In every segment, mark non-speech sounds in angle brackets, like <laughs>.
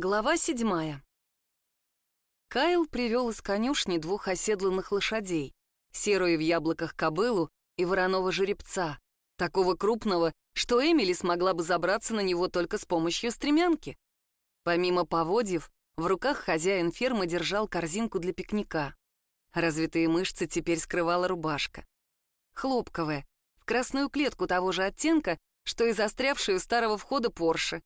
Глава седьмая. Кайл привел из конюшни двух оседланных лошадей, серую в яблоках кобылу и вороного жеребца, такого крупного, что Эмили смогла бы забраться на него только с помощью стремянки. Помимо поводьев, в руках хозяин фермы держал корзинку для пикника. Развитые мышцы теперь скрывала рубашка. Хлопковая, в красную клетку того же оттенка, что и застрявший у старого входа Порше.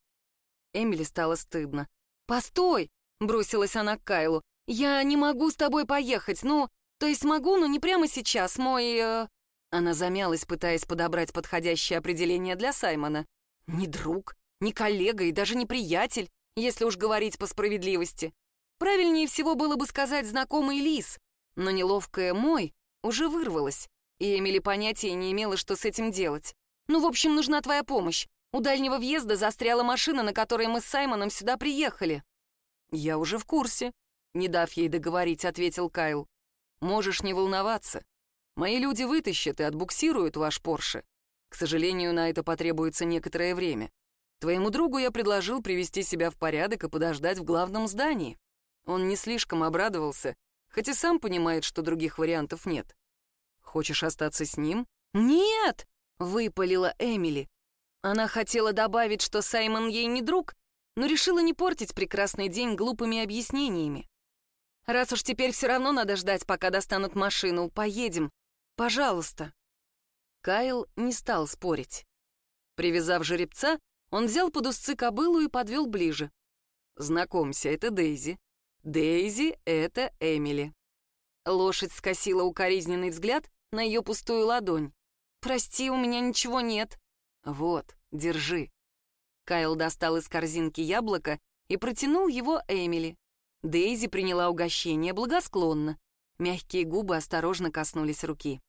Эмили стало стыдно. «Постой!» — бросилась она к Кайлу. «Я не могу с тобой поехать, ну, то есть могу, но не прямо сейчас, мой...» э... Она замялась, пытаясь подобрать подходящее определение для Саймона. «Не друг, не коллега и даже не приятель, если уж говорить по справедливости. Правильнее всего было бы сказать знакомый лис, но неловкое «мой» уже вырвалось, и Эмили понятия не имела, что с этим делать. «Ну, в общем, нужна твоя помощь. У дальнего въезда застряла машина, на которой мы с Саймоном сюда приехали». «Я уже в курсе», — не дав ей договорить, ответил Кайл. «Можешь не волноваться. Мои люди вытащат и отбуксируют ваш Порше. К сожалению, на это потребуется некоторое время. Твоему другу я предложил привести себя в порядок и подождать в главном здании. Он не слишком обрадовался, хоть и сам понимает, что других вариантов нет. Хочешь остаться с ним? Нет! выпалила Эмили. Она хотела добавить, что Саймон ей не друг, но решила не портить прекрасный день глупыми объяснениями. «Раз уж теперь все равно надо ждать, пока достанут машину, поедем. Пожалуйста». Кайл не стал спорить. Привязав жеребца, он взял под узцы кобылу и подвел ближе. «Знакомься, это Дейзи. Дейзи — это Эмили». Лошадь скосила укоризненный взгляд на ее пустую ладонь. «Прости, у меня ничего нет». «Вот, держи». Кайл достал из корзинки яблоко и протянул его Эмили. Дейзи приняла угощение благосклонно. Мягкие губы осторожно коснулись руки.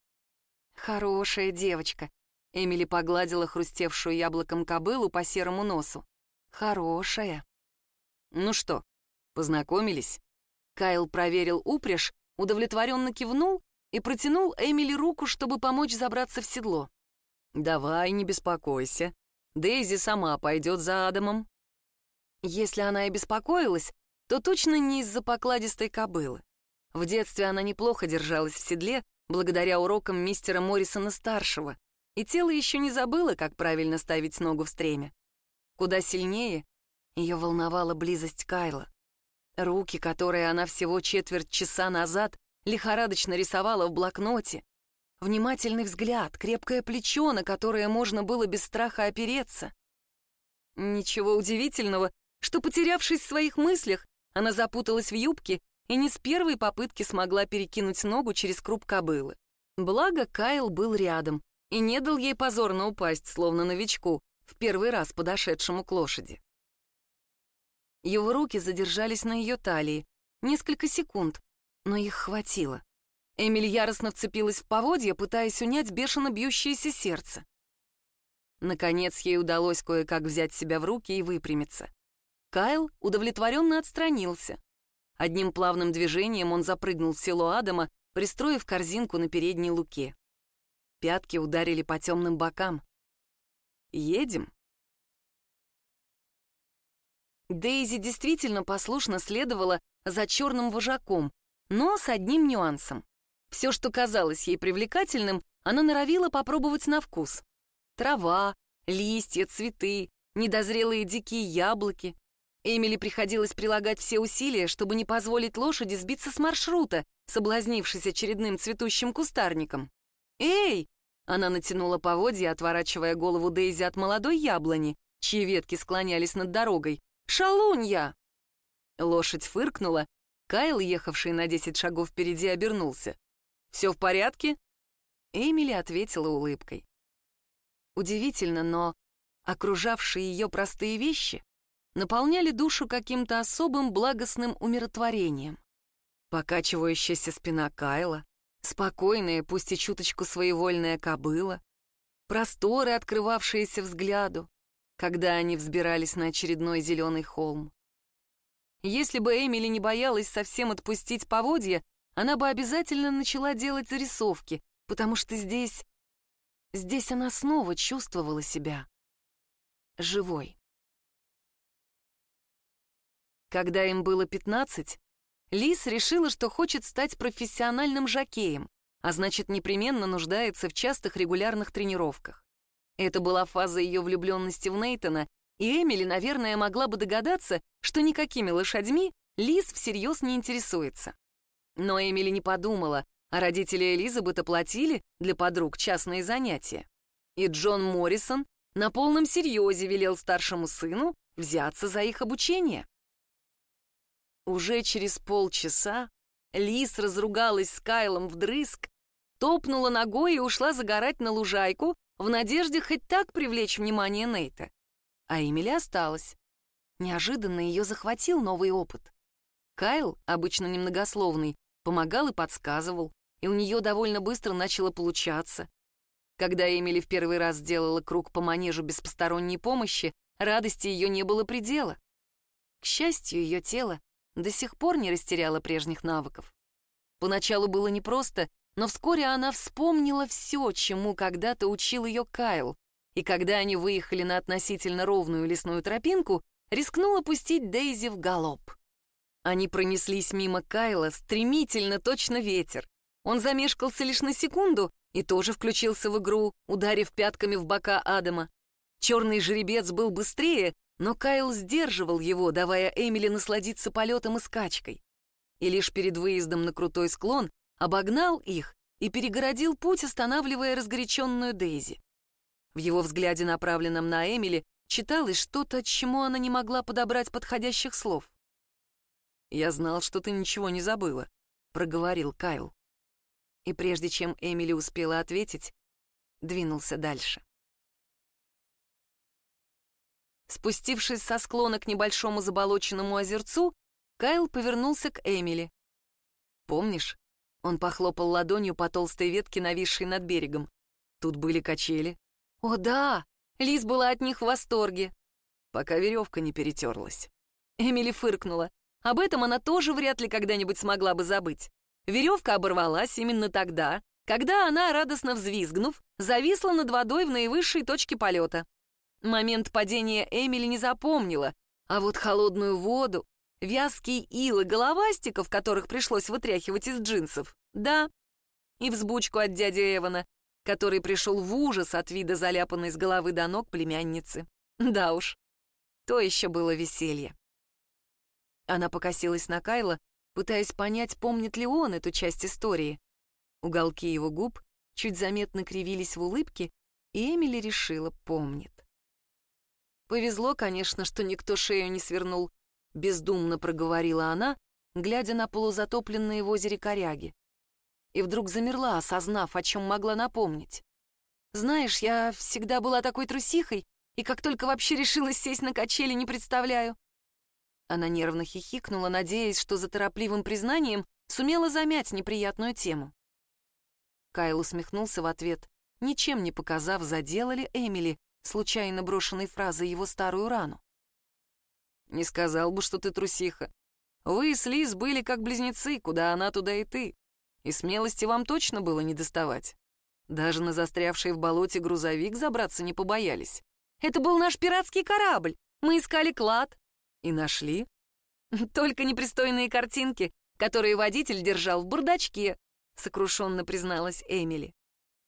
«Хорошая девочка», — Эмили погладила хрустевшую яблоком кобылу по серому носу. «Хорошая». «Ну что, познакомились?» Кайл проверил упряжь, удовлетворенно кивнул и протянул Эмили руку, чтобы помочь забраться в седло. «Давай, не беспокойся. Дейзи сама пойдет за Адамом». Если она и беспокоилась, то точно не из-за покладистой кобылы. В детстве она неплохо держалась в седле, благодаря урокам мистера Моррисона-старшего, и тело еще не забыло, как правильно ставить ногу в стремя. Куда сильнее ее волновала близость Кайла. Руки, которые она всего четверть часа назад лихорадочно рисовала в блокноте, внимательный взгляд, крепкое плечо, на которое можно было без страха опереться. Ничего удивительного, что, потерявшись в своих мыслях, она запуталась в юбке и не с первой попытки смогла перекинуть ногу через круп кобылы. Благо, Кайл был рядом и не дал ей позорно упасть, словно новичку, в первый раз подошедшему к лошади. Его руки задержались на ее талии. Несколько секунд, но их хватило. Эмиль яростно вцепилась в поводья, пытаясь унять бешено бьющееся сердце. Наконец ей удалось кое-как взять себя в руки и выпрямиться. Кайл удовлетворенно отстранился. Одним плавным движением он запрыгнул в село Адама, пристроив корзинку на передней луке. Пятки ударили по темным бокам. «Едем?» Дейзи действительно послушно следовала за черным вожаком, но с одним нюансом. Все, что казалось ей привлекательным, она норовила попробовать на вкус. Трава, листья, цветы, недозрелые дикие яблоки. Эмили приходилось прилагать все усилия, чтобы не позволить лошади сбиться с маршрута, соблазнившись очередным цветущим кустарником. «Эй!» — она натянула поводья, отворачивая голову Дейзи от молодой яблони, чьи ветки склонялись над дорогой. «Шалунья!» Лошадь фыркнула, Кайл, ехавший на десять шагов впереди, обернулся. Все в порядке?» Эмили ответила улыбкой. Удивительно, но окружавшие ее простые вещи наполняли душу каким-то особым благостным умиротворением. Покачивающаяся спина Кайла, спокойная, пусть и чуточку своевольная кобыла, просторы, открывавшиеся взгляду, когда они взбирались на очередной зеленый холм. Если бы Эмили не боялась совсем отпустить поводья, она бы обязательно начала делать зарисовки, потому что здесь... Здесь она снова чувствовала себя живой. Когда им было 15, Лис решила, что хочет стать профессиональным жокеем, а значит, непременно нуждается в частых регулярных тренировках. Это была фаза ее влюбленности в Нейтона, и Эмили, наверное, могла бы догадаться, что никакими лошадьми Лиз всерьез не интересуется. Но Эмили не подумала, а родители Элизабет оплатили для подруг частные занятия. И Джон Моррисон на полном серьезе велел старшему сыну взяться за их обучение. Уже через полчаса Лиз разругалась с Кайлом вдрызг, топнула ногой и ушла загорать на лужайку в надежде хоть так привлечь внимание Нейта. А Эмили осталась. Неожиданно ее захватил новый опыт. Кайл, обычно немногословный, помогал и подсказывал, и у нее довольно быстро начало получаться. Когда Эмили в первый раз сделала круг по манежу без посторонней помощи, радости ее не было предела. К счастью, ее тело до сих пор не растеряло прежних навыков. Поначалу было непросто, но вскоре она вспомнила все, чему когда-то учил ее Кайл, и когда они выехали на относительно ровную лесную тропинку, рискнула пустить Дейзи в галоп. Они пронеслись мимо Кайла, стремительно, точно ветер. Он замешкался лишь на секунду и тоже включился в игру, ударив пятками в бока Адама. Черный жеребец был быстрее, но Кайл сдерживал его, давая Эмили насладиться полетом и скачкой. И лишь перед выездом на крутой склон обогнал их и перегородил путь, останавливая разгоряченную Дейзи. В его взгляде, направленном на Эмили, читалось что-то, чему она не могла подобрать подходящих слов. «Я знал, что ты ничего не забыла», — проговорил Кайл. И прежде чем Эмили успела ответить, двинулся дальше. Спустившись со склона к небольшому заболоченному озерцу, Кайл повернулся к Эмили. «Помнишь?» Он похлопал ладонью по толстой ветке, нависшей над берегом. Тут были качели. «О, да!» Лиз была от них в восторге. Пока веревка не перетерлась. Эмили фыркнула. Об этом она тоже вряд ли когда-нибудь смогла бы забыть. Веревка оборвалась именно тогда, когда она, радостно взвизгнув, зависла над водой в наивысшей точке полета. Момент падения Эмили не запомнила, а вот холодную воду, вязкие илы головастиков, которых пришлось вытряхивать из джинсов, да, и взбучку от дяди Эвана, который пришел в ужас от вида заляпанной с головы до ног племянницы. Да уж, то еще было веселье. Она покосилась на Кайла, пытаясь понять, помнит ли он эту часть истории. Уголки его губ чуть заметно кривились в улыбке, и Эмили решила, помнит. Повезло, конечно, что никто шею не свернул, бездумно проговорила она, глядя на полузатопленные в озере коряги. И вдруг замерла, осознав, о чем могла напомнить. «Знаешь, я всегда была такой трусихой, и как только вообще решилась сесть на качели, не представляю». Она нервно хихикнула, надеясь, что за торопливым признанием сумела замять неприятную тему. Кайл усмехнулся в ответ, ничем не показав, задела ли Эмили случайно брошенной фразой его старую рану. «Не сказал бы, что ты трусиха. Вы с Лиз были как близнецы, куда она, туда и ты. И смелости вам точно было не доставать. Даже на застрявший в болоте грузовик забраться не побоялись. Это был наш пиратский корабль. Мы искали клад. И нашли. <laughs> Только непристойные картинки, которые водитель держал в бардачке, сокрушенно призналась Эмили.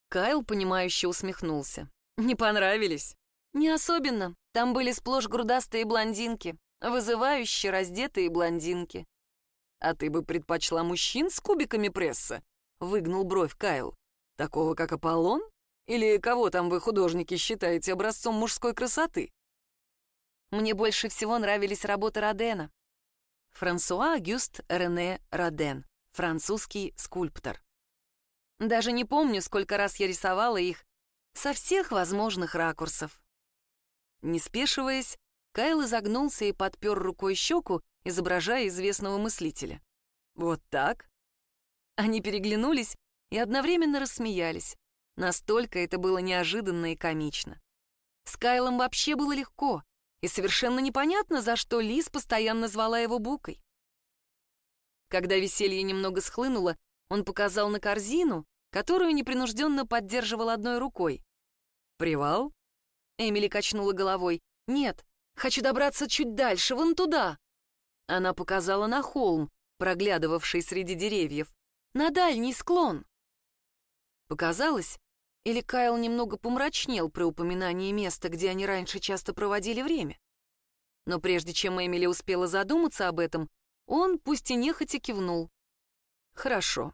Кайл, понимающе усмехнулся. Не понравились? Не особенно. Там были сплошь грудастые блондинки, вызывающие раздетые блондинки. А ты бы предпочла мужчин с кубиками пресса? Выгнул бровь Кайл. Такого, как Аполлон? Или кого там вы, художники, считаете образцом мужской красоты? Мне больше всего нравились работы Родена. Франсуа Агюст Рене Роден, французский скульптор. Даже не помню, сколько раз я рисовала их, со всех возможных ракурсов. Не спешиваясь, Кайл изогнулся и подпер рукой щеку, изображая известного мыслителя. «Вот так?» Они переглянулись и одновременно рассмеялись. Настолько это было неожиданно и комично. С Кайлом вообще было легко, и совершенно непонятно, за что Лиз постоянно звала его Букой. Когда веселье немного схлынуло, он показал на корзину, которую непринужденно поддерживал одной рукой. «Привал?» Эмили качнула головой. «Нет, хочу добраться чуть дальше, вон туда». Она показала на холм, проглядывавший среди деревьев, на дальний склон. Показалось, или Кайл немного помрачнел при упоминании места, где они раньше часто проводили время. Но прежде чем Эмили успела задуматься об этом, он, пусть и нехотя, кивнул. «Хорошо».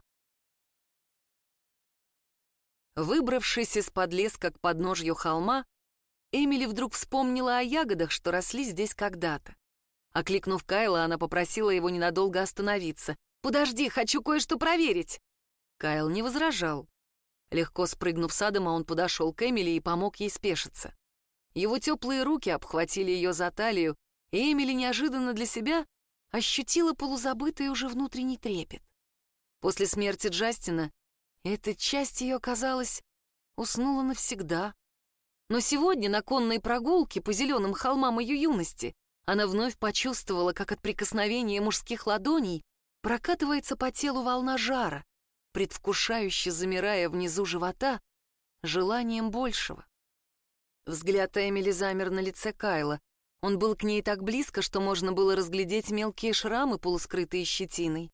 Выбравшись из-под леска к подножью холма, Эмили вдруг вспомнила о ягодах, что росли здесь когда-то. Окликнув Кайла, она попросила его ненадолго остановиться. «Подожди, хочу кое-что проверить!» Кайл не возражал. Легко спрыгнув с Адама, он подошел к Эмили и помог ей спешиться. Его теплые руки обхватили ее за талию, и Эмили неожиданно для себя ощутила полузабытый уже внутренний трепет. После смерти Джастина эта часть ее, казалось, уснула навсегда. Но сегодня на конной прогулке по зеленым холмам ее юности она вновь почувствовала, как от прикосновения мужских ладоней прокатывается по телу волна жара, предвкушающе замирая внизу живота желанием большего. Взгляд Эмили замер на лице Кайла. Он был к ней так близко, что можно было разглядеть мелкие шрамы, полускрытые щетиной.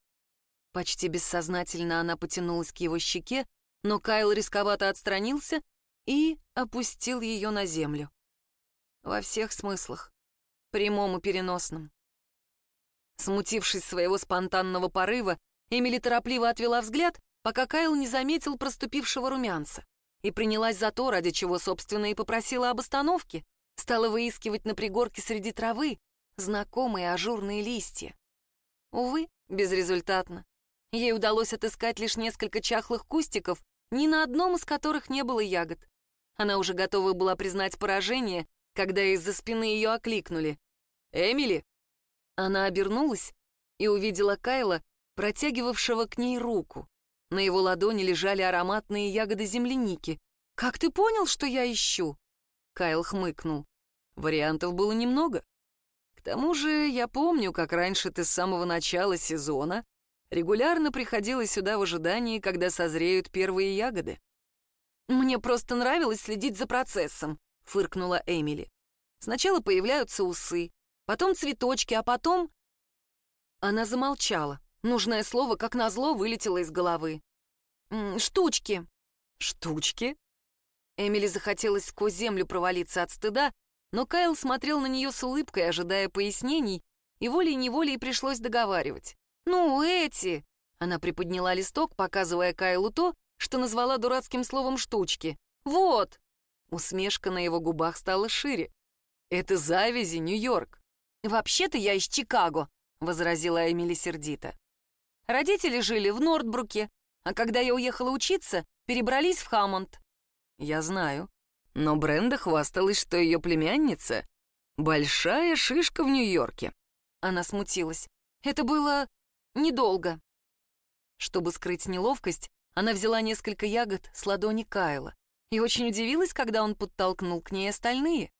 Почти бессознательно она потянулась к его щеке, но Кайл рисковато отстранился и опустил ее на землю. Во всех смыслах, прямом и переносном. Смутившись своего спонтанного порыва, Эмили торопливо отвела взгляд, пока Кайл не заметил проступившего румянца, и принялась за то, ради чего, собственно, и попросила об остановке, стала выискивать на пригорке среди травы знакомые ажурные листья. Увы, безрезультатно. Ей удалось отыскать лишь несколько чахлых кустиков, ни на одном из которых не было ягод. Она уже готова была признать поражение, когда из-за спины ее окликнули. «Эмили!» Она обернулась и увидела Кайла, протягивавшего к ней руку. На его ладони лежали ароматные ягоды земляники. «Как ты понял, что я ищу?» Кайл хмыкнул. Вариантов было немного. К тому же я помню, как раньше ты с самого начала сезона регулярно приходила сюда в ожидании, когда созреют первые ягоды. «Мне просто нравилось следить за процессом», — фыркнула Эмили. «Сначала появляются усы, потом цветочки, а потом...» Она замолчала. Нужное слово, как назло, вылетело из головы. «Штучки». «Штучки?» Эмили захотелось сквозь землю провалиться от стыда, но Кайл смотрел на нее с улыбкой, ожидая пояснений, и волей-неволей пришлось договаривать. «Ну, эти!» Она приподняла листок, показывая Кайлу то, что назвала дурацким словом «штучки». «Вот!» Усмешка на его губах стала шире. «Это завязи, Нью-Йорк!» «Вообще-то я из Чикаго», — возразила Эмили сердито. «Родители жили в Нордбруке, а когда я уехала учиться, перебрались в Хаммонд». «Я знаю. Но Бренда хвасталась, что ее племянница — большая шишка в Нью-Йорке». Она смутилась. «Это было недолго». Чтобы скрыть неловкость, она взяла несколько ягод с ладони Кайла и очень удивилась, когда он подтолкнул к ней остальные.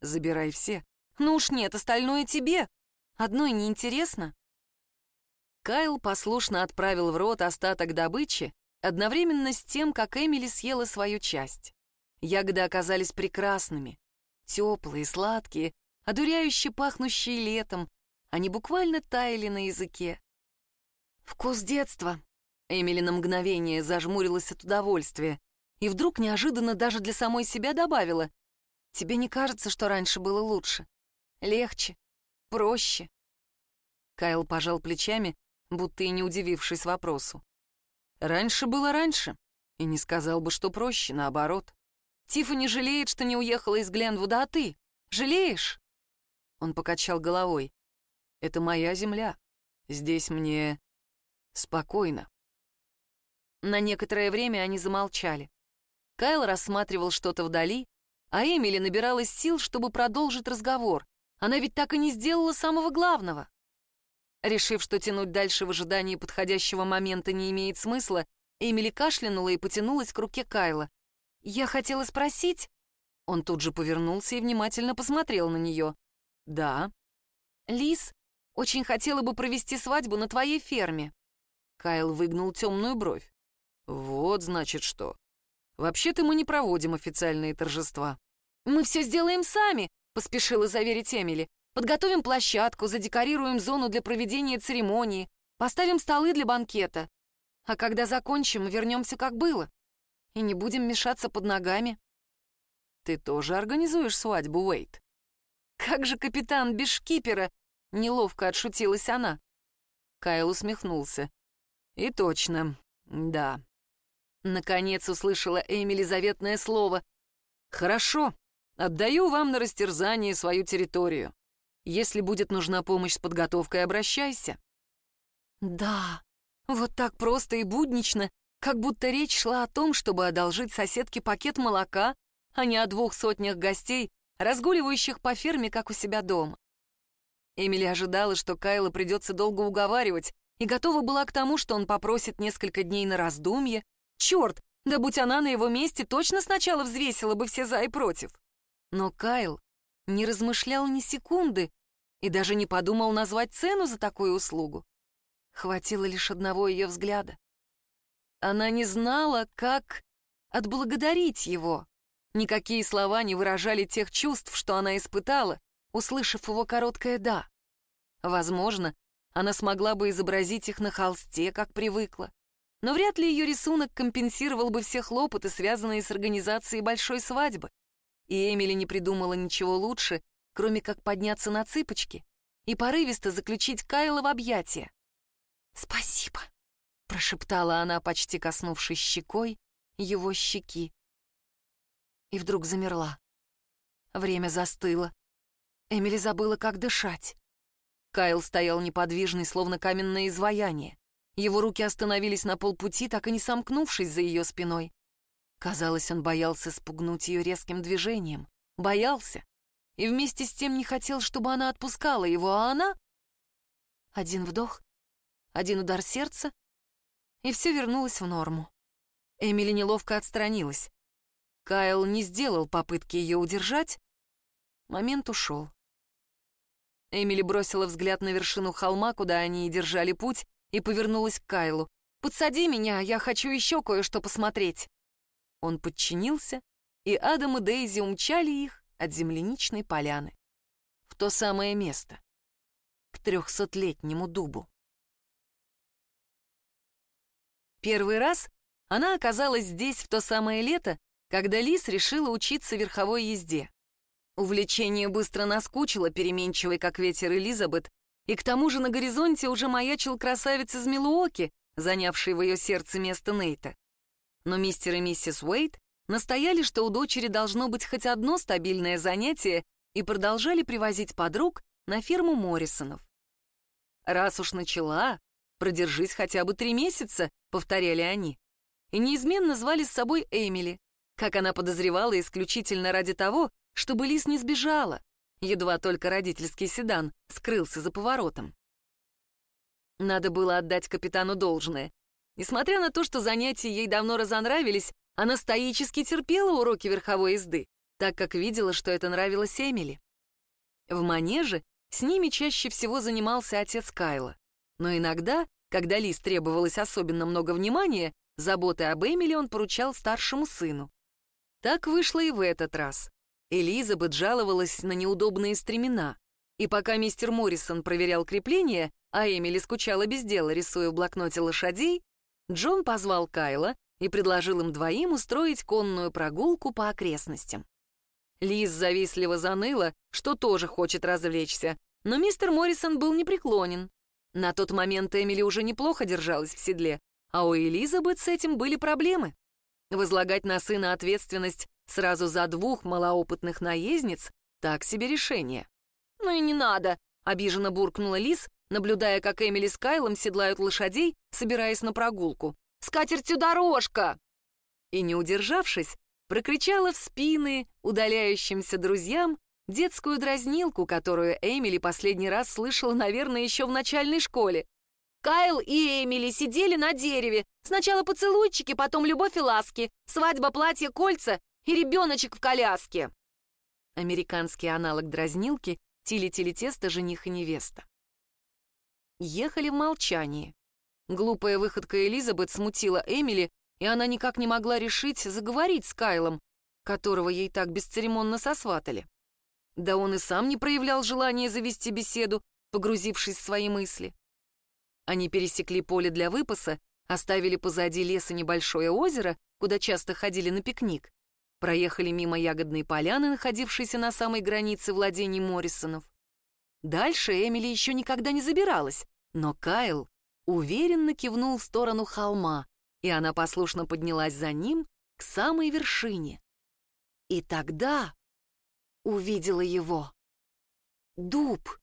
«Забирай все». «Ну уж нет, остальное тебе. Одной неинтересно». Кайл послушно отправил в рот остаток добычи, одновременно с тем, как Эмили съела свою часть. Ягоды оказались прекрасными, теплые, сладкие, одуряюще пахнущие летом, они буквально таяли на языке. «Вкус детства!» Эмили на мгновение зажмурилась от удовольствия и вдруг неожиданно даже для самой себя добавила. «Тебе не кажется, что раньше было лучше? Легче? Проще?» Кайл пожал плечами, будто и не удивившись вопросу. Раньше было раньше, и не сказал бы, что проще, наоборот. Тиффани жалеет, что не уехала из Гленвуда, а ты? Жалеешь?» Он покачал головой. «Это моя земля. Здесь мне спокойно». На некоторое время они замолчали. Кайл рассматривал что-то вдали, а Эмили набиралась сил, чтобы продолжить разговор. Она ведь так и не сделала самого главного. Решив, что тянуть дальше в ожидании подходящего момента не имеет смысла, Эмили кашлянула и потянулась к руке Кайла. «Я хотела спросить...» Он тут же повернулся и внимательно посмотрел на нее. «Да». «Лис очень хотела бы провести свадьбу на твоей ферме». Кайл выгнул темную бровь. «Вот, значит, что. Вообще-то мы не проводим официальные торжества». «Мы все сделаем сами», — поспешила заверить Эмили. Подготовим площадку, задекорируем зону для проведения церемонии, поставим столы для банкета. А когда закончим, вернемся как было. И не будем мешаться под ногами. Ты тоже организуешь свадьбу, Уэйт? Как же капитан без шкипера? Неловко отшутилась она. Кайл усмехнулся. И точно, да. Наконец услышала Эмили заветное слово. «Хорошо, отдаю вам на растерзание свою территорию. Если будет нужна помощь с подготовкой, обращайся». «Да, вот так просто и буднично, как будто речь шла о том, чтобы одолжить соседке пакет молока, а не о двух сотнях гостей, разгуливающих по ферме, как у себя дома. Эмили ожидала, что Кайла придется долго уговаривать, и готова была к тому, что он попросит несколько дней на раздумье. Черт, да будь она на его месте, точно сначала взвесила бы все за и против. Но Кайл не размышлял ни секунды и даже не подумал назвать цену за такую услугу. Хватило лишь одного ее взгляда. Она не знала, как отблагодарить его. Никакие слова не выражали тех чувств, что она испытала, услышав его короткое «да». Возможно, она смогла бы изобразить их на холсте, как привыкла. Но вряд ли ее рисунок компенсировал бы все хлопоты, связанные с организацией большой свадьбы. И Эмили не придумала ничего лучше, кроме как подняться на цыпочки и порывисто заключить Кайла в объятия. «Спасибо», — прошептала она, почти коснувшись щекой его щеки. И вдруг замерла. Время застыло. Эмили забыла, как дышать. Кайл стоял неподвижный, словно каменное изваяние. Его руки остановились на полпути, так и не сомкнувшись за ее спиной. Казалось, он боялся спугнуть ее резким движением. Боялся. И вместе с тем не хотел, чтобы она отпускала его, а она... Один вдох, один удар сердца, и все вернулось в норму. Эмили неловко отстранилась. Кайл не сделал попытки ее удержать. Момент ушел. Эмили бросила взгляд на вершину холма, куда они и держали путь, и повернулась к Кайлу. «Подсади меня, я хочу еще кое-что посмотреть». Он подчинился, и Адам и Дейзи умчали их от земляничной поляны. В то самое место. К трехсотлетнему дубу. Первый раз она оказалась здесь в то самое лето, когда Лис решила учиться верховой езде. Увлечение быстро наскучило переменчивой, как ветер Элизабет, и к тому же на горизонте уже маячил красавец из Милуоки, занявший в ее сердце место Нейта. Но мистер и миссис Уэйт настояли, что у дочери должно быть хоть одно стабильное занятие, и продолжали привозить подруг на ферму Моррисонов. «Раз уж начала, продержись хотя бы три месяца», — повторяли они. И неизменно звали с собой Эмили, как она подозревала исключительно ради того, чтобы Лис не сбежала, едва только родительский седан скрылся за поворотом. Надо было отдать капитану должное. Несмотря на то, что занятия ей давно разонравились, она стоически терпела уроки верховой езды, так как видела, что это нравилось Эмили. В манеже с ними чаще всего занимался отец Кайла. Но иногда, когда Лис требовалось особенно много внимания, заботы об Эмили он поручал старшему сыну. Так вышло и в этот раз. Элизабет жаловалась на неудобные стремена. И пока мистер Моррисон проверял крепление, а Эмили скучала без дела, рисуя в блокноте лошадей, Джон позвал Кайла и предложил им двоим устроить конную прогулку по окрестностям. Лиз завистливо заныла, что тоже хочет развлечься, но мистер Моррисон был непреклонен. На тот момент Эмили уже неплохо держалась в седле, а у Элизабет с этим были проблемы. Возлагать на сына ответственность Сразу за двух малоопытных наездниц так себе решение. «Ну и не надо», — обиженно буркнула Лис, наблюдая, как Эмили с Кайлом седлают лошадей, собираясь на прогулку. «Скатертью дорожка!» И, не удержавшись, прокричала в спины удаляющимся друзьям детскую дразнилку, которую Эмили последний раз слышала, наверное, еще в начальной школе. Кайл и Эмили сидели на дереве. Сначала поцелуйчики, потом любовь и ласки. Свадьба, платье, кольца и ребеночек в коляске. Американский аналог дразнилки «Тили-тили-тесто, жених и невеста». Ехали в молчании. Глупая выходка Элизабет смутила Эмили, и она никак не могла решить заговорить с Кайлом, которого ей так бесцеремонно сосватали. Да он и сам не проявлял желания завести беседу, погрузившись в свои мысли. Они пересекли поле для выпаса, оставили позади леса небольшое озеро, куда часто ходили на пикник, проехали мимо ягодной поляны, находившейся на самой границе владений Моррисонов. Дальше Эмили еще никогда не забиралась, но Кайл уверенно кивнул в сторону холма, и она послушно поднялась за ним к самой вершине. И тогда увидела его. Дуб,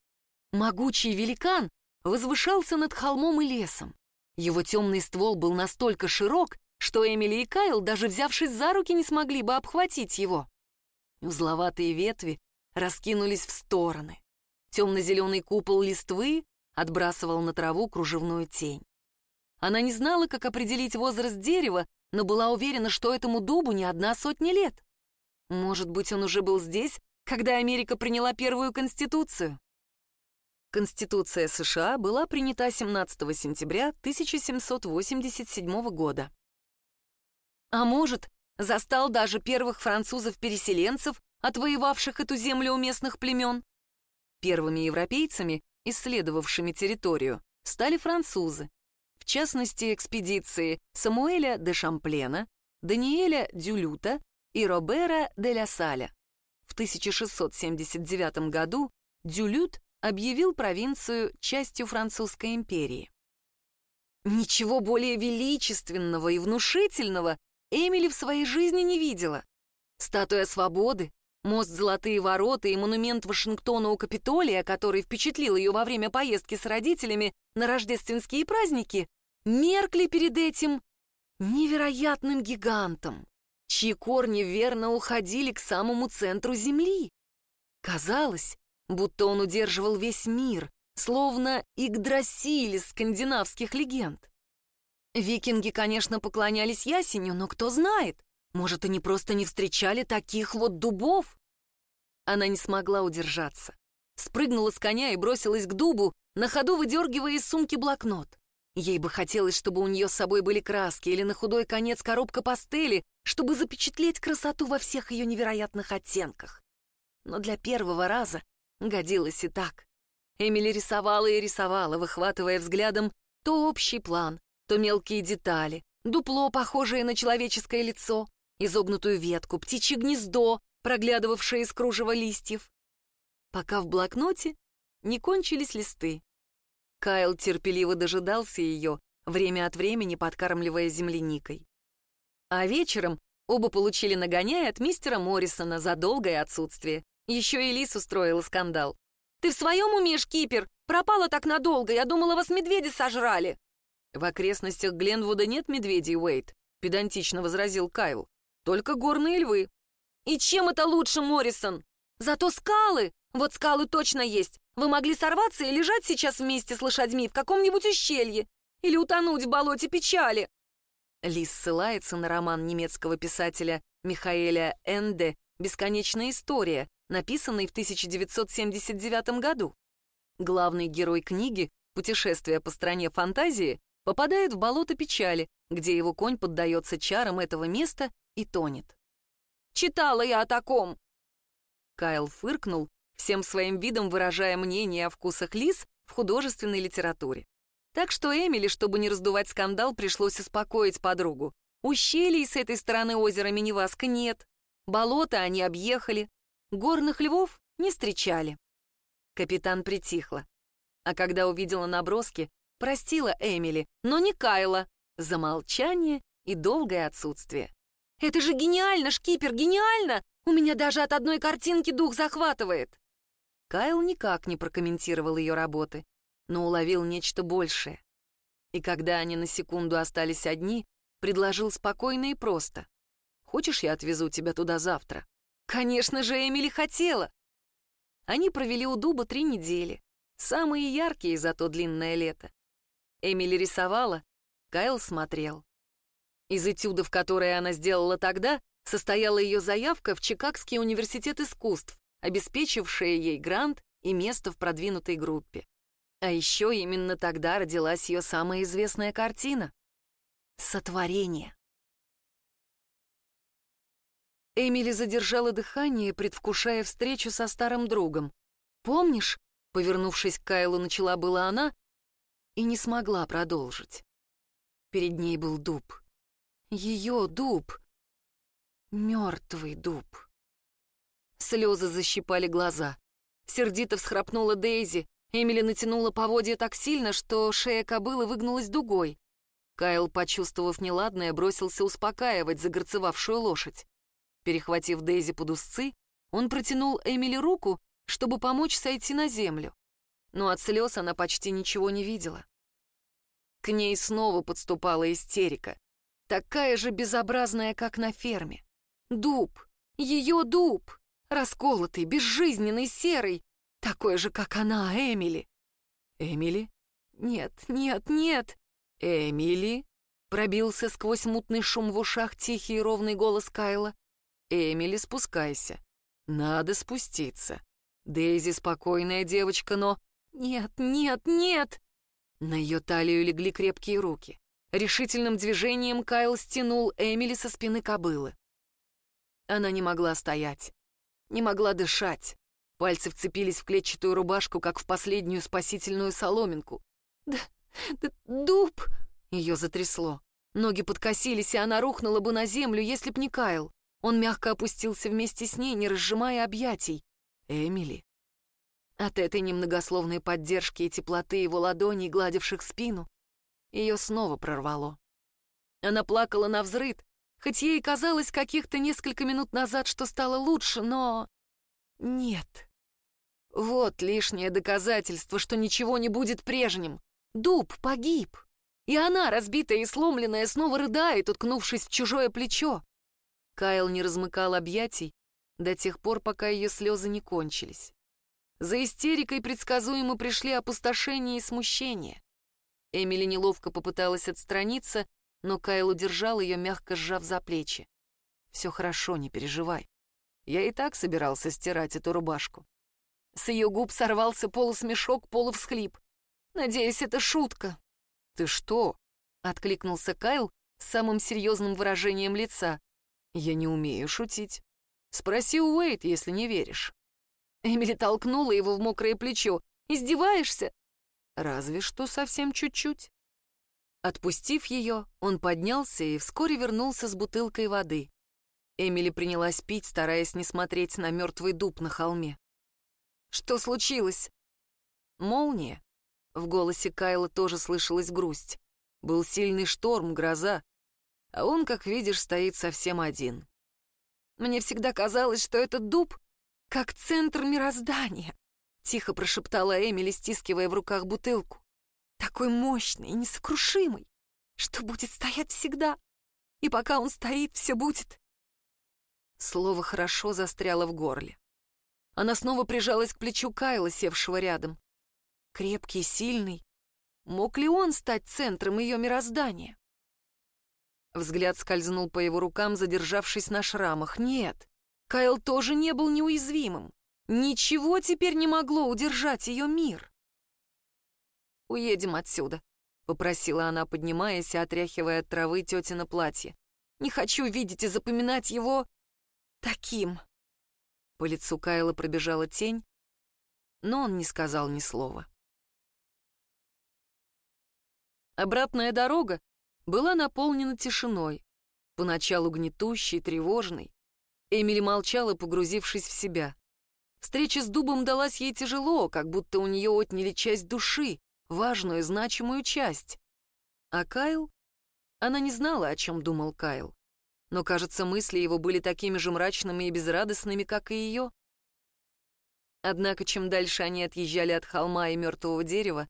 могучий великан, возвышался над холмом и лесом. Его темный ствол был настолько широк, что Эмили и Кайл, даже взявшись за руки, не смогли бы обхватить его. Узловатые ветви раскинулись в стороны. Темно-зеленый купол листвы отбрасывал на траву кружевную тень. Она не знала, как определить возраст дерева, но была уверена, что этому дубу не одна сотня лет. Может быть, он уже был здесь, когда Америка приняла первую конституцию? Конституция США была принята 17 сентября 1787 года. А может, застал даже первых французов-переселенцев, отвоевавших эту землю у местных племен? Первыми европейцами, исследовавшими территорию, стали французы, в частности, экспедиции Самуэля де Шамплена, Даниэля Дюлюта и Робера де ля Саля. В 1679 году Дюлют объявил провинцию частью Французской империи. Ничего более величественного и внушительного Эмили в своей жизни не видела. Статуя свободы, мост Золотые ворота и монумент Вашингтона у Капитолия, который впечатлил ее во время поездки с родителями на рождественские праздники, меркли перед этим невероятным гигантом, чьи корни верно уходили к самому центру Земли. Казалось, будто он удерживал весь мир, словно Игдрасиль из скандинавских легенд. Викинги, конечно, поклонялись ясеню, но кто знает, может, они просто не встречали таких вот дубов? Она не смогла удержаться. Спрыгнула с коня и бросилась к дубу, на ходу выдергивая из сумки блокнот. Ей бы хотелось, чтобы у нее с собой были краски или на худой конец коробка пастели, чтобы запечатлеть красоту во всех ее невероятных оттенках. Но для первого раза годилось и так. Эмили рисовала и рисовала, выхватывая взглядом то общий план, то мелкие детали, дупло, похожее на человеческое лицо, изогнутую ветку, птичье гнездо, проглядывавшее из кружева листьев. Пока в блокноте не кончились листы. Кайл терпеливо дожидался ее, время от времени подкармливая земляникой. А вечером оба получили нагоняй от мистера Моррисона за долгое отсутствие. Еще и Лис устроила скандал. «Ты в своем уме, шкипер? Пропала так надолго, я думала, вас медведи сожрали!» «В окрестностях Гленвуда нет медведей, Уэйт», — педантично возразил Кайл. «Только горные львы». «И чем это лучше, Моррисон? Зато скалы! Вот скалы точно есть. Вы могли сорваться и лежать сейчас вместе с лошадьми в каком-нибудь ущелье. Или утонуть в болоте печали». Лис ссылается на роман немецкого писателя Михаэля Энде «Бесконечная история», написанный в 1979 году. Главный герой книги «Путешествие по стране фантазии» попадает в болото печали, где его конь поддается чарам этого места и тонет. «Читала я о таком!» Кайл фыркнул, всем своим видом выражая мнение о вкусах лис в художественной литературе. Так что Эмили, чтобы не раздувать скандал, пришлось успокоить подругу. Ущелий с этой стороны озера Миниваска нет. Болото они объехали, Горных львов не встречали. Капитан притихла. А когда увидела наброски, простила Эмили, но не Кайла за молчание и долгое отсутствие. «Это же гениально, шкипер, гениально! У меня даже от одной картинки дух захватывает!» Кайл никак не прокомментировал ее работы, но уловил нечто большее. И когда они на секунду остались одни, предложил спокойно и просто. «Хочешь, я отвезу тебя туда завтра?» Конечно же, Эмили хотела. Они провели у дуба три недели, самые яркие за то длинное лето. Эмили рисовала, Кайл смотрел. Из этюдов, которые она сделала тогда, состояла ее заявка в Чикагский университет искусств, обеспечившая ей грант и место в продвинутой группе. А еще именно тогда родилась ее самая известная картина — «Сотворение». Эмили задержала дыхание, предвкушая встречу со старым другом. «Помнишь?» — повернувшись к Кайлу, начала была она и не смогла продолжить. Перед ней был дуб. Ее дуб. Мертвый дуб. Слезы защипали глаза. Сердито всхрапнула Дейзи. Эмили натянула поводья так сильно, что шея кобылы выгнулась дугой. Кайл, почувствовав неладное, бросился успокаивать загорцевавшую лошадь. Перехватив Дейзи под узцы, он протянул Эмили руку, чтобы помочь сойти на землю. Но от слез она почти ничего не видела. К ней снова подступала истерика. Такая же безобразная, как на ферме. Дуб. Ее дуб. Расколотый, безжизненный, серый. Такой же, как она, Эмили. Эмили? Нет, нет, нет. Эмили? Пробился сквозь мутный шум в ушах тихий и ровный голос Кайла. «Эмили, спускайся. Надо спуститься. Дейзи спокойная девочка, но...» «Нет, нет, нет!» На ее талию легли крепкие руки. Решительным движением Кайл стянул Эмили со спины кобылы. Она не могла стоять, не могла дышать. Пальцы вцепились в клетчатую рубашку, как в последнюю спасительную соломинку. «Да, да дуб!» Ее затрясло. Ноги подкосились, и она рухнула бы на землю, если б не Кайл. Он мягко опустился вместе с ней, не разжимая объятий. Эмили. От этой немногословной поддержки и теплоты его ладоней, гладивших спину, ее снова прорвало. Она плакала на взрыд, хоть ей казалось каких-то несколько минут назад, что стало лучше, но... Нет. Вот лишнее доказательство, что ничего не будет прежним. Дуб погиб. И она, разбитая и сломленная, снова рыдает, уткнувшись в чужое плечо. Кайл не размыкал объятий до тех пор, пока ее слезы не кончились. За истерикой предсказуемо пришли опустошение и смущение. Эмили неловко попыталась отстраниться, но Кайл удержал ее, мягко сжав за плечи. «Все хорошо, не переживай. Я и так собирался стирать эту рубашку». С ее губ сорвался полусмешок, полувсхлип. «Надеюсь, это шутка». «Ты что?» — откликнулся Кайл с самым серьезным выражением лица. Я не умею шутить. Спроси у Уэйт, если не веришь. Эмили толкнула его в мокрое плечо. «Издеваешься?» «Разве что совсем чуть-чуть». Отпустив ее, он поднялся и вскоре вернулся с бутылкой воды. Эмили принялась пить, стараясь не смотреть на мертвый дуб на холме. «Что случилось?» «Молния». В голосе Кайла тоже слышалась грусть. Был сильный шторм, гроза а он, как видишь, стоит совсем один. Мне всегда казалось, что этот дуб как центр мироздания, тихо прошептала Эмили, стискивая в руках бутылку. Такой мощный и несокрушимый, что будет стоять всегда. И пока он стоит, все будет. Слово «хорошо» застряло в горле. Она снова прижалась к плечу Кайла, севшего рядом. Крепкий, сильный. Мог ли он стать центром ее мироздания? Взгляд скользнул по его рукам, задержавшись на шрамах. Нет, Кайл тоже не был неуязвимым. Ничего теперь не могло удержать ее мир. «Уедем отсюда», — попросила она, поднимаясь и отряхивая от травы тетина платье. «Не хочу видеть и запоминать его таким». По лицу Кайла пробежала тень, но он не сказал ни слова. Обратная дорога была наполнена тишиной, поначалу гнетущей, тревожной. Эмили молчала, погрузившись в себя. Встреча с дубом далась ей тяжело, как будто у нее отняли часть души, важную, значимую часть. А Кайл? Она не знала, о чем думал Кайл. Но, кажется, мысли его были такими же мрачными и безрадостными, как и ее. Однако, чем дальше они отъезжали от холма и мертвого дерева,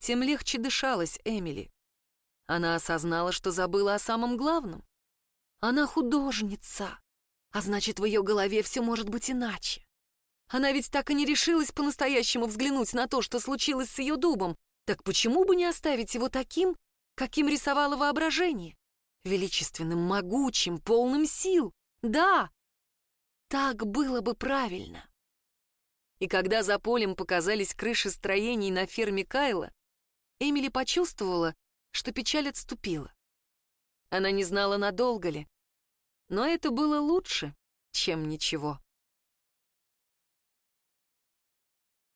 тем легче дышалась Эмили. Она осознала, что забыла о самом главном. Она художница, а значит, в ее голове все может быть иначе. Она ведь так и не решилась по-настоящему взглянуть на то, что случилось с ее дубом. Так почему бы не оставить его таким, каким рисовало воображение? Величественным, могучим, полным сил. Да, так было бы правильно. И когда за полем показались крыши строений на ферме Кайла, Эмили почувствовала, что печаль отступила. Она не знала, надолго ли, но это было лучше, чем ничего.